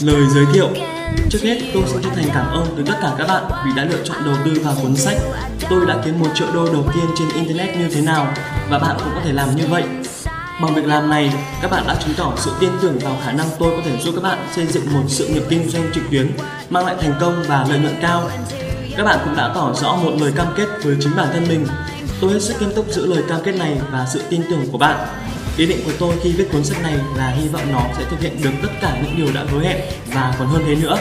Lời giới thiệu Trước hết, tôi xin chân thành cảm ơn từ tất cả các bạn vì đã lựa chọn đầu tư vào cuốn sách Tôi đã kiếm một triệu đô đầu tiên trên Internet như thế nào và bạn cũng có thể làm như vậy. Bằng việc làm này, các bạn đã chứng tỏ sự tin tưởng vào khả năng tôi có thể giúp các bạn xây dựng một sự nghiệp kinh doanh trực tuyến mang lại thành công và lợi nhuận cao. Các bạn cũng đã tỏ rõ một lời cam kết với chính bản thân mình. Tôi hết sức nghiêm túc giữ lời cam kết này và sự tin tưởng của bạn. Ý định của tôi khi viết cuốn sách này là hy vọng nó sẽ thực hiện được tất cả những điều đã hứa hẹn và còn hơn thế nữa.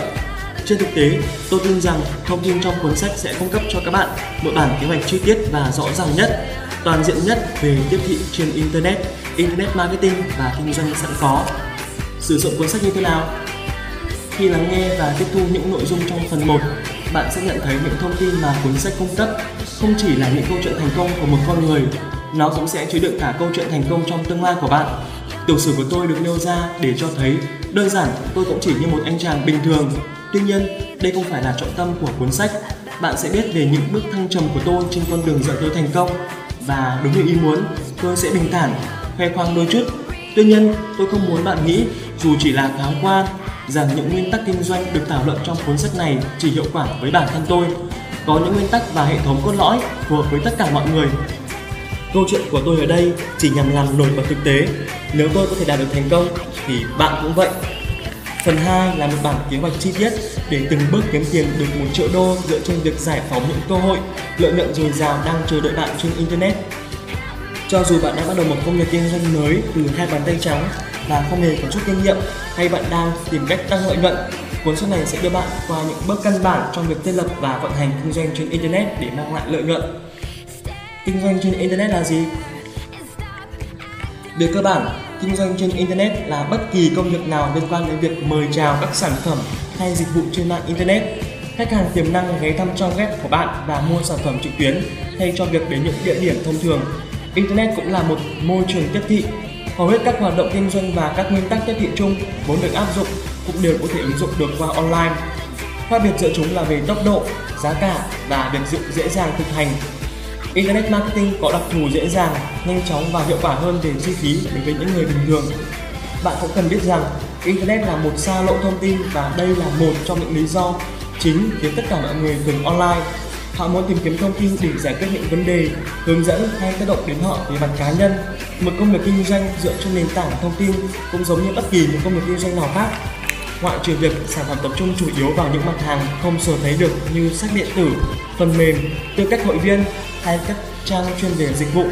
Trên thực tế, tôi tin rằng thông tin trong cuốn sách sẽ cung cấp cho các bạn một bản kế hoạch chi tiết và rõ ràng nhất, toàn diện nhất về tiếp thị trên Internet, Internet Marketing và kinh doanh sẵn có. Sử dụng cuốn sách như thế nào? Khi lắng nghe và tiếp thu những nội dung trong phần 1, bạn sẽ nhận thấy những thông tin mà cuốn sách cung cấp không chỉ là những câu chuyện thành công của một con người, nó cũng sẽ chứa đựng cả câu chuyện thành công trong tương lai của bạn. Tiểu sử của tôi được nêu ra để cho thấy đơn giản tôi cũng chỉ như một anh chàng bình thường. Tuy nhiên, đây không phải là trọng tâm của cuốn sách. Bạn sẽ biết về những bước thăng trầm của tôi trên con đường dẫn tới thành công và đúng như ý muốn, tôi sẽ bình thản, khoe khoang đôi chút. Tuy nhiên, tôi không muốn bạn nghĩ dù chỉ là thoáng qua rằng những nguyên tắc kinh doanh được thảo luận trong cuốn sách này chỉ hiệu quả với bản thân tôi. Có những nguyên tắc và hệ thống cốt lõi phù hợp với tất cả mọi người. Câu chuyện của tôi ở đây chỉ nhằm làm nổi bật thực tế. Nếu tôi có thể đạt được thành công thì bạn cũng vậy. Phần 2 là một bản kế hoạch chi tiết để từng bước kiếm tiền được một triệu đô dựa trên việc giải phóng những cơ hội, lợi nhuận dồi dào đang chờ đợi bạn trên Internet. Cho dù bạn đã bắt đầu một công việc kinh doanh mới từ hai bàn tay trắng và không hề có chút kinh nghiệm hay bạn đang tìm cách tăng lợi nhuận, cuốn sách này sẽ đưa bạn qua những bước căn bản trong việc thiết lập và vận hành kinh doanh trên Internet để mang lại lợi nhuận. Kinh doanh trên Internet là gì? Về cơ bản, kinh doanh trên Internet là bất kỳ công việc nào liên quan đến việc mời chào các sản phẩm hay dịch vụ trên mạng Internet. Khách hàng tiềm năng ghé thăm trang web của bạn và mua sản phẩm trực tuyến thay cho việc đến những địa điểm thông thường. Internet cũng là một môi trường tiếp thị. Hầu hết các hoạt động kinh doanh và các nguyên tắc tiếp thị chung vốn được áp dụng cũng đều có thể ứng dụng được qua online. Khác biệt giữa chúng là về tốc độ, giá cả và việc dự dễ dàng thực hành Internet marketing có đặc thù dễ dàng, nhanh chóng và hiệu quả hơn về chi phí đối với những người bình thường. Bạn cũng cần biết rằng Internet là một xa lộ thông tin và đây là một trong những lý do chính khiến tất cả mọi người thường online. Họ muốn tìm kiếm thông tin để giải quyết những vấn đề, hướng dẫn hay tác động đến họ về mặt cá nhân. Một công việc kinh doanh dựa trên nền tảng thông tin cũng giống như bất kỳ một công việc kinh doanh nào khác ngoại trừ việc sản phẩm tập trung chủ yếu vào những mặt hàng không sở thấy được như sách điện tử, phần mềm, tư cách hội viên hay các trang chuyên về dịch vụ.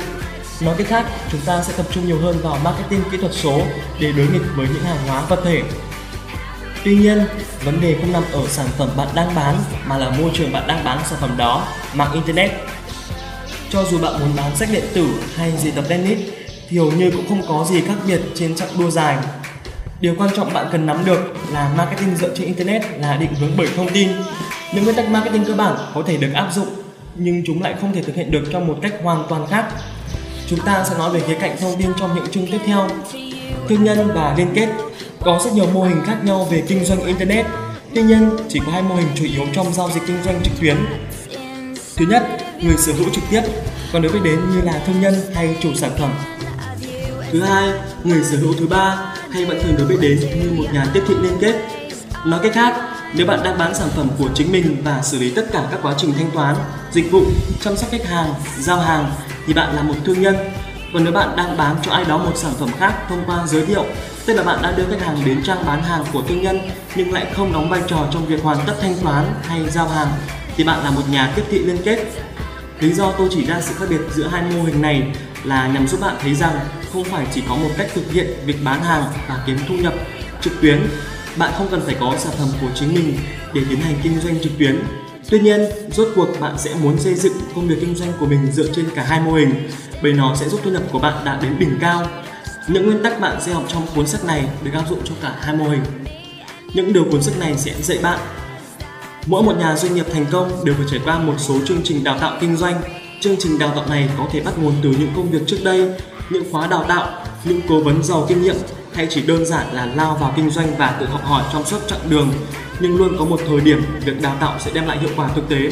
Nói cách khác, chúng ta sẽ tập trung nhiều hơn vào marketing kỹ thuật số để đối nghịch với những hàng hóa vật thể. Tuy nhiên, vấn đề không nằm ở sản phẩm bạn đang bán mà là môi trường bạn đang bán sản phẩm đó, mạng internet. Cho dù bạn muốn bán sách điện tử hay gì tập tennis thì hầu như cũng không có gì khác biệt trên chặng đua dài Điều quan trọng bạn cần nắm được là marketing dựa trên internet là định hướng bởi thông tin. Những nguyên tắc marketing cơ bản có thể được áp dụng nhưng chúng lại không thể thực hiện được trong một cách hoàn toàn khác. Chúng ta sẽ nói về khía cạnh thông tin trong những chương tiếp theo. Thương nhân và liên kết có rất nhiều mô hình khác nhau về kinh doanh internet. Tuy nhiên, chỉ có hai mô hình chủ yếu trong giao dịch kinh doanh trực tuyến. Thứ nhất, người sở hữu trực tiếp, còn được biết đến như là thương nhân hay chủ sản phẩm. Thứ hai, người sở hữu thứ ba hay bạn thường được biết đến như một nhà tiếp thị liên kết. Nói cách khác, nếu bạn đang bán sản phẩm của chính mình và xử lý tất cả các quá trình thanh toán, dịch vụ, chăm sóc khách hàng, giao hàng thì bạn là một thương nhân. Còn nếu bạn đang bán cho ai đó một sản phẩm khác thông qua giới thiệu, tức là bạn đã đưa khách hàng đến trang bán hàng của thương nhân nhưng lại không đóng vai trò trong việc hoàn tất thanh toán hay giao hàng thì bạn là một nhà tiếp thị liên kết. Lý do tôi chỉ ra sự khác biệt giữa hai mô hình này là nhằm giúp bạn thấy rằng không phải chỉ có một cách thực hiện việc bán hàng và kiếm thu nhập trực tuyến, bạn không cần phải có sản phẩm của chính mình để tiến hành kinh doanh trực tuyến. Tuy nhiên, rốt cuộc bạn sẽ muốn xây dựng công việc kinh doanh của mình dựa trên cả hai mô hình, bởi nó sẽ giúp thu nhập của bạn đạt đến đỉnh cao. Những nguyên tắc bạn sẽ học trong cuốn sách này được áp dụng cho cả hai mô hình. Những điều cuốn sách này sẽ dạy bạn. Mỗi một nhà doanh nghiệp thành công đều phải trải qua một số chương trình đào tạo kinh doanh chương trình đào tạo này có thể bắt nguồn từ những công việc trước đây những khóa đào tạo, những cố vấn giàu kinh nghiệm hay chỉ đơn giản là lao vào kinh doanh và tự học hỏi trong suốt chặng đường nhưng luôn có một thời điểm việc đào tạo sẽ đem lại hiệu quả thực tế.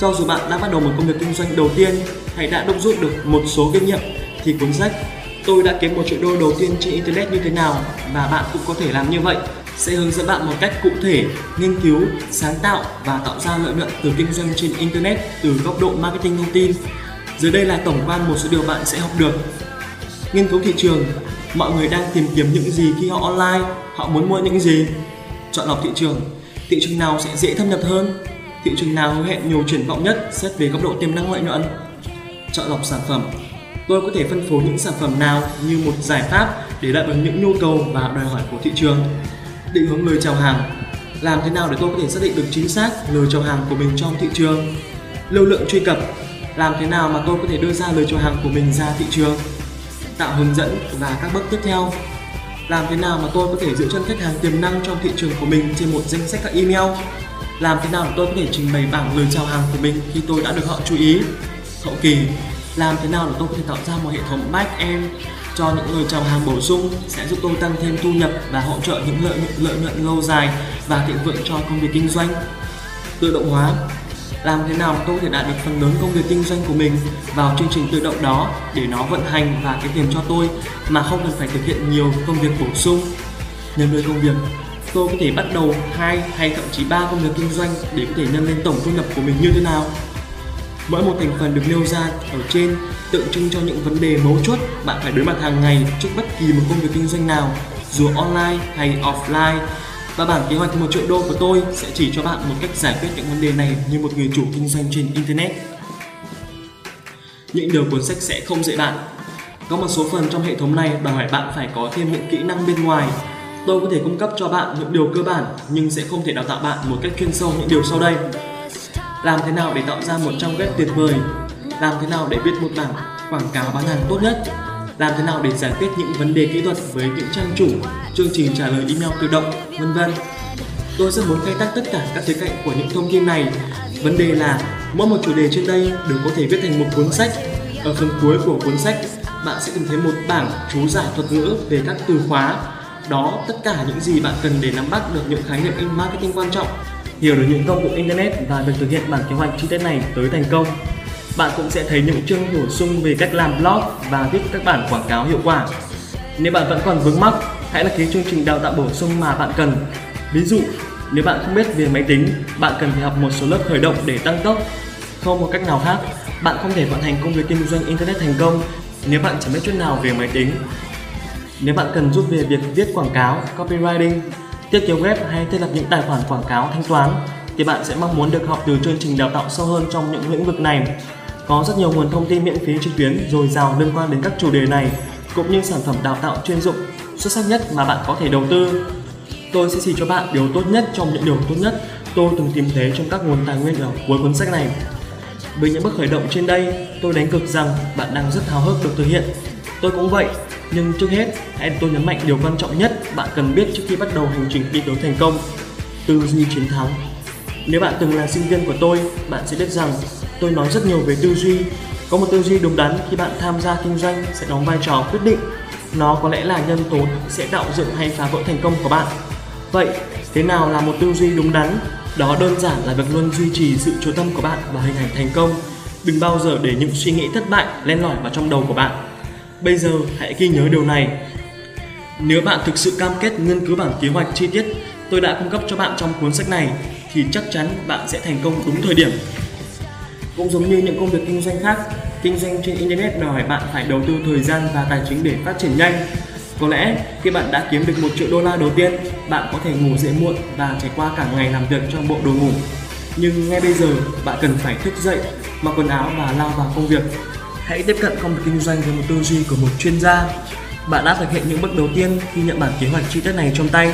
Cho dù bạn đã bắt đầu một công việc kinh doanh đầu tiên hay đã đúc rút được một số kinh nghiệm thì cuốn sách Tôi đã kiếm một triệu đô đầu tiên trên internet như thế nào và bạn cũng có thể làm như vậy sẽ hướng dẫn bạn một cách cụ thể nghiên cứu, sáng tạo và tạo ra lợi nhuận từ kinh doanh trên internet từ góc độ marketing thông tin. Dưới đây là tổng quan một số điều bạn sẽ học được. Nghiên cứu thị trường, mọi người đang tìm kiếm những gì khi họ online, họ muốn mua những gì. Chọn lọc thị trường, thị trường nào sẽ dễ thâm nhập hơn, thị trường nào hứa hẹn nhiều triển vọng nhất xét về góc độ tiềm năng lợi nhuận. Chọn lọc sản phẩm, tôi có thể phân phối những sản phẩm nào như một giải pháp để đáp ứng những nhu cầu và đòi hỏi của thị trường định hướng lời chào hàng. Làm thế nào để tôi có thể xác định được chính xác lời chào hàng của mình trong thị trường? Lưu lượng truy cập. Làm thế nào mà tôi có thể đưa ra lời chào hàng của mình ra thị trường? Tạo hướng dẫn và các bước tiếp theo. Làm thế nào mà tôi có thể giữ chân khách hàng tiềm năng trong thị trường của mình trên một danh sách các email? Làm thế nào để tôi có thể trình bày bảng lời chào hàng của mình khi tôi đã được họ chú ý? Hậu kỳ. Làm thế nào để tôi có thể tạo ra một hệ thống back end cho những người trồng hàng bổ sung sẽ giúp tôi tăng thêm thu nhập và hỗ trợ những lợi nhuận lợi nhuận lâu dài và thịnh vượng cho công việc kinh doanh. Tự động hóa, làm thế nào tôi có thể đạt được phần lớn công việc kinh doanh của mình vào chương trình tự động đó để nó vận hành và cái tiền cho tôi mà không cần phải thực hiện nhiều công việc bổ sung. Nhân đôi công việc, tôi có thể bắt đầu hai hay thậm chí ba công việc kinh doanh để có thể nâng lên tổng thu nhập của mình như thế nào? Mỗi một thành phần được nêu ra ở trên tượng trưng cho những vấn đề mấu chốt bạn phải đối mặt hàng ngày trước bất kỳ một công việc kinh doanh nào, dù online hay offline. Và bản kế hoạch một triệu đô của tôi sẽ chỉ cho bạn một cách giải quyết những vấn đề này như một người chủ kinh doanh trên Internet. Những điều cuốn sách sẽ không dạy bạn. Có một số phần trong hệ thống này đòi hỏi bạn phải có thêm những kỹ năng bên ngoài. Tôi có thể cung cấp cho bạn những điều cơ bản nhưng sẽ không thể đào tạo bạn một cách chuyên sâu những điều sau đây. Làm thế nào để tạo ra một trang web tuyệt vời? Làm thế nào để viết một bảng quảng cáo bán hàng tốt nhất? Làm thế nào để giải quyết những vấn đề kỹ thuật với những trang chủ, chương trình trả lời email tự động, vân vân? Tôi rất muốn khai thác tất cả các khía cạnh của những thông tin này. Vấn đề là mỗi một chủ đề trên đây đều có thể viết thành một cuốn sách. Ở phần cuối của cuốn sách, bạn sẽ tìm thấy một bảng chú giải thuật ngữ về các từ khóa. Đó, tất cả những gì bạn cần để nắm bắt được những khái niệm in marketing quan trọng hiểu được những công cụ internet và việc thực hiện bản kế hoạch chi tiết này tới thành công bạn cũng sẽ thấy những chương bổ sung về cách làm blog và viết các bản quảng cáo hiệu quả. Nếu bạn vẫn còn vướng mắc, hãy đăng ký chương trình đào tạo bổ sung mà bạn cần. Ví dụ, nếu bạn không biết về máy tính, bạn cần phải học một số lớp khởi động để tăng tốc. Không một cách nào khác, bạn không thể vận hành công việc kinh doanh internet thành công nếu bạn chẳng biết chút nào về máy tính. Nếu bạn cần giúp về việc viết quảng cáo, copywriting, thiết kế web hay thiết lập những tài khoản quảng cáo thanh toán thì bạn sẽ mong muốn được học từ chương trình đào tạo sâu hơn trong những lĩnh vực này. Có rất nhiều nguồn thông tin miễn phí trực tuyến dồi dào liên quan đến các chủ đề này, cũng như sản phẩm đào tạo chuyên dụng xuất sắc nhất mà bạn có thể đầu tư. Tôi sẽ chỉ cho bạn điều tốt nhất trong những điều tốt nhất tôi từng tìm thấy trong các nguồn tài nguyên ở cuối cuốn sách này. Với những bước khởi động trên đây, tôi đánh cực rằng bạn đang rất hào hức được thực hiện. Tôi cũng vậy, nhưng trước hết, hãy tôi nhấn mạnh điều quan trọng nhất bạn cần biết trước khi bắt đầu hành trình đi đấu thành công. Tư duy chiến thắng nếu bạn từng là sinh viên của tôi, bạn sẽ biết rằng tôi nói rất nhiều về tư duy. Có một tư duy đúng đắn khi bạn tham gia kinh doanh sẽ đóng vai trò quyết định. Nó có lẽ là nhân tố sẽ tạo dựng hay phá vỡ thành công của bạn. Vậy, thế nào là một tư duy đúng đắn? Đó đơn giản là việc luôn duy trì sự chú tâm của bạn vào hình ảnh thành công. Đừng bao giờ để những suy nghĩ thất bại len lỏi vào trong đầu của bạn. Bây giờ hãy ghi nhớ điều này. Nếu bạn thực sự cam kết nghiên cứu bản kế hoạch chi tiết tôi đã cung cấp cho bạn trong cuốn sách này thì chắc chắn bạn sẽ thành công đúng thời điểm. Cũng giống như những công việc kinh doanh khác, kinh doanh trên internet đòi hỏi bạn phải đầu tư thời gian và tài chính để phát triển nhanh. Có lẽ khi bạn đã kiếm được một triệu đô la đầu tiên, bạn có thể ngủ dậy muộn và trải qua cả ngày làm việc trong bộ đồ ngủ. Nhưng ngay bây giờ, bạn cần phải thức dậy, mặc quần áo và lao vào công việc. Hãy tiếp cận công việc kinh doanh với một tư duy của một chuyên gia. Bạn đã thực hiện những bước đầu tiên khi nhận bản kế hoạch chi tiết này trong tay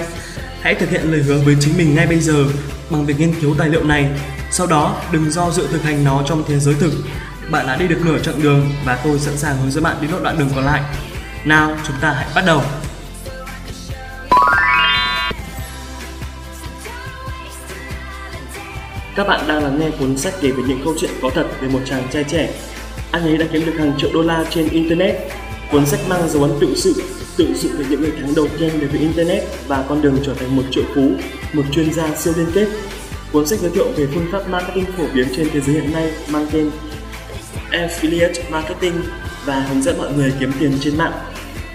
Hãy thực hiện lời hứa với chính mình ngay bây giờ bằng việc nghiên cứu tài liệu này. Sau đó, đừng do dự thực hành nó trong thế giới thực. Bạn đã đi được nửa chặng đường và tôi sẵn sàng hướng dẫn bạn đến nốt đoạn đường còn lại. Nào, chúng ta hãy bắt đầu. Các bạn đang lắng nghe cuốn sách kể về những câu chuyện có thật về một chàng trai trẻ. Anh ấy đã kiếm được hàng triệu đô la trên Internet. Cuốn sách mang dấu ấn tự sự tự sự về những ngày tháng đầu tiên về với Internet và con đường trở thành một triệu phú, một chuyên gia siêu liên kết. Cuốn sách giới thiệu về phương pháp marketing phổ biến trên thế giới hiện nay mang tên Affiliate Marketing và hướng dẫn mọi người kiếm tiền trên mạng.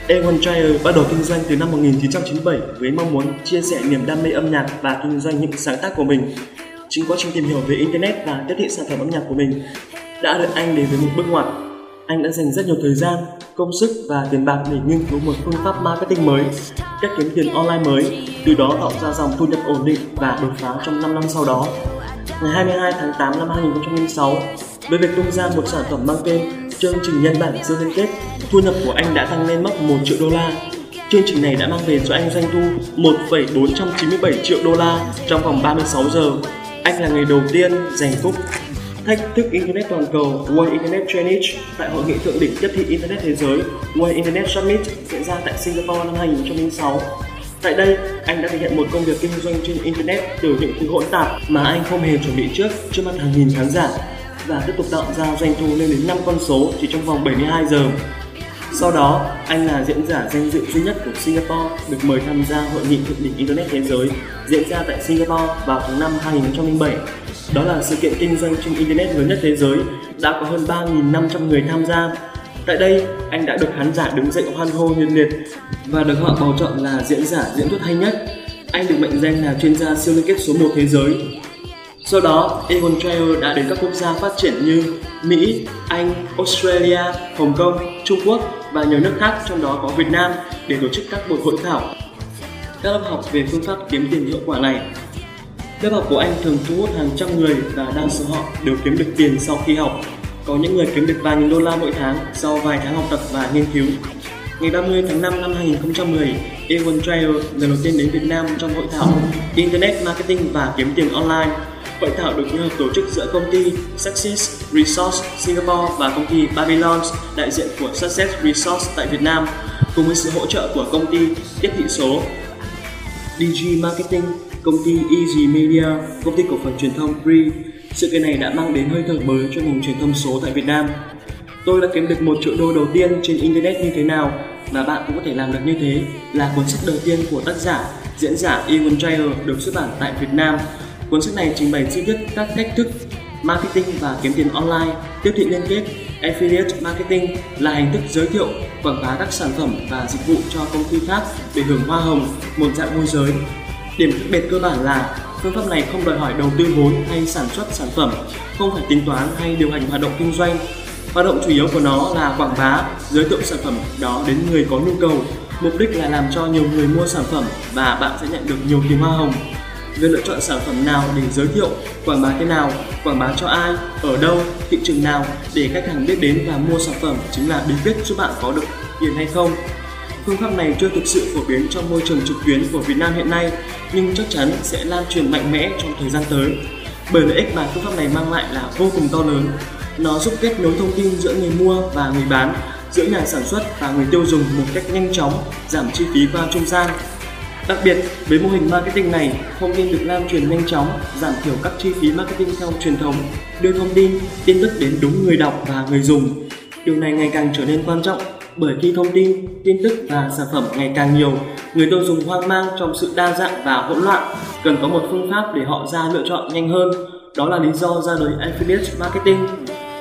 A1 bắt đầu kinh doanh từ năm 1997 với mong muốn chia sẻ niềm đam mê âm nhạc và kinh doanh những sáng tác của mình. Chính quá trình tìm hiểu về Internet và tiếp thị sản phẩm âm nhạc của mình đã được anh đến với một bước ngoặt. Anh đã dành rất nhiều thời gian, công sức và tiền bạc để nghiên cứu một phương pháp marketing mới, cách kiếm tiền online mới, từ đó tạo ra dòng thu nhập ổn định và đột phá trong 5 năm sau đó. Ngày 22 tháng 8 năm 2006, với việc tung ra một sản phẩm mang tên chương trình nhân bản siêu liên kết, thu nhập của anh đã tăng lên mức 1 triệu đô la. Chương trình này đã mang về cho anh doanh thu 1,497 triệu đô la trong vòng 36 giờ. Anh là người đầu tiên giành cúp thách thức Internet toàn cầu World Internet Challenge tại hội nghị thượng đỉnh tiếp thị Internet thế giới World Internet Summit diễn ra tại Singapore năm 2006. Tại đây, anh đã thực hiện một công việc kinh doanh trên Internet từ những thứ hỗn tạp mà anh không hề chuẩn bị trước trước mặt hàng nghìn khán giả và tiếp tục tạo ra doanh thu lên đến 5 con số chỉ trong vòng 72 giờ. Sau đó, anh là diễn giả danh dự duy nhất của Singapore được mời tham gia hội nghị thượng đỉnh Internet thế giới diễn ra tại Singapore vào tháng 5 2007. Đó là sự kiện kinh doanh trên Internet lớn nhất thế giới, đã có hơn 3.500 người tham gia. Tại đây, anh đã được khán giả đứng dậy hoan hô nhiệt liệt và được họ bầu chọn là diễn giả diễn thuyết hay nhất. Anh được mệnh danh là chuyên gia siêu liên kết số 1 thế giới sau đó, Egon Trail đã đến các quốc gia phát triển như Mỹ, Anh, Australia, Hồng Kông, Trung Quốc và nhiều nước khác trong đó có Việt Nam để tổ chức các buổi hội thảo. Các lớp học về phương pháp kiếm tiền hiệu quả này Lớp học của anh thường thu hút hàng trăm người và đa số họ đều kiếm được tiền sau khi học. Có những người kiếm được vài nghìn đô la mỗi tháng sau vài tháng học tập và nghiên cứu. Ngày 30 tháng 5 năm 2010, Ewan Trail lần đầu tiên đến Việt Nam trong hội thảo Internet Marketing và kiếm tiền online Hội thảo được như tổ chức giữa công ty Success Resource Singapore và công ty Babylon, đại diện của Success Resource tại Việt Nam, cùng với sự hỗ trợ của công ty tiếp thị số DG Marketing, công ty Easy Media, công ty cổ phần truyền thông Free. Sự kiện này đã mang đến hơi thở mới cho ngành truyền thông số tại Việt Nam. Tôi đã kiếm được một triệu đô đầu tiên trên Internet như thế nào và bạn cũng có thể làm được như thế là cuốn sách đầu tiên của tác giả, diễn giả Ewan Dreyer được xuất bản tại Việt Nam Cuốn sách này trình bày chi tiết các cách thức marketing và kiếm tiền online, tiếp thị liên kết, affiliate marketing là hình thức giới thiệu, quảng bá các sản phẩm và dịch vụ cho công ty khác để hưởng hoa hồng, một dạng môi giới. Điểm khác biệt cơ bản là phương pháp này không đòi hỏi đầu tư vốn hay sản xuất sản phẩm, không phải tính toán hay điều hành hoạt động kinh doanh. Hoạt động chủ yếu của nó là quảng bá, giới thiệu sản phẩm đó đến người có nhu cầu. Mục đích là làm cho nhiều người mua sản phẩm và bạn sẽ nhận được nhiều tiền hoa hồng việc lựa chọn sản phẩm nào để giới thiệu, quảng bá thế nào, quảng bá cho ai, ở đâu, thị trường nào để khách hàng biết đến và mua sản phẩm chính là bí quyết giúp bạn có được tiền hay không. Phương pháp này chưa thực sự phổ biến trong môi trường trực tuyến của Việt Nam hiện nay, nhưng chắc chắn sẽ lan truyền mạnh mẽ trong thời gian tới. Bởi lợi ích mà phương pháp này mang lại là vô cùng to lớn. Nó giúp kết nối thông tin giữa người mua và người bán, giữa nhà sản xuất và người tiêu dùng một cách nhanh chóng, giảm chi phí qua trung gian Đặc biệt, với mô hình marketing này, thông tin được lan truyền nhanh chóng, giảm thiểu các chi phí marketing theo truyền thống, đưa thông tin, tin tức đến đúng người đọc và người dùng. Điều này ngày càng trở nên quan trọng bởi khi thông tin, tin tức và sản phẩm ngày càng nhiều, người tiêu dùng hoang mang trong sự đa dạng và hỗn loạn, cần có một phương pháp để họ ra lựa chọn nhanh hơn. Đó là lý do ra đời affiliate marketing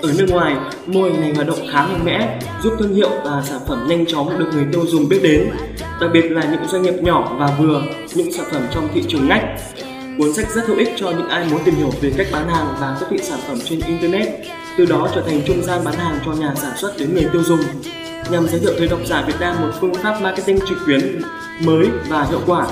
ở nước ngoài, mô hình này hoạt động khá mạnh mẽ, giúp thương hiệu và sản phẩm nhanh chóng được người tiêu dùng biết đến, đặc biệt là những doanh nghiệp nhỏ và vừa, những sản phẩm trong thị trường ngách. Cuốn sách rất hữu ích cho những ai muốn tìm hiểu về cách bán hàng và tiếp thị sản phẩm trên Internet, từ đó trở thành trung gian bán hàng cho nhà sản xuất đến người tiêu dùng nhằm giới thiệu tới độc giả Việt Nam một phương pháp marketing trực tuyến mới và hiệu quả.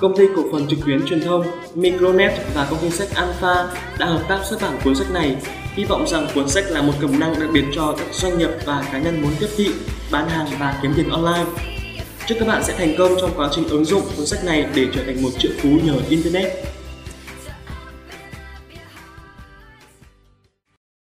Công ty cổ phần trực tuyến truyền thông Micronet và công ty sách Alpha đã hợp tác xuất bản cuốn sách này Hy vọng rằng cuốn sách là một công năng đặc biệt cho các doanh nghiệp và cá nhân muốn tiếp thị, bán hàng và kiếm tiền online. Chúc các bạn sẽ thành công trong quá trình ứng dụng cuốn sách này để trở thành một triệu phú nhờ Internet.